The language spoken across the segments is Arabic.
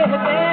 कहते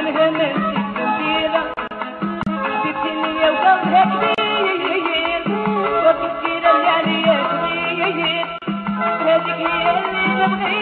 الهنا الديرة تتنية وجوزها كبير وبكيرة يعني يا كبير هذيك هي اللي نبغيها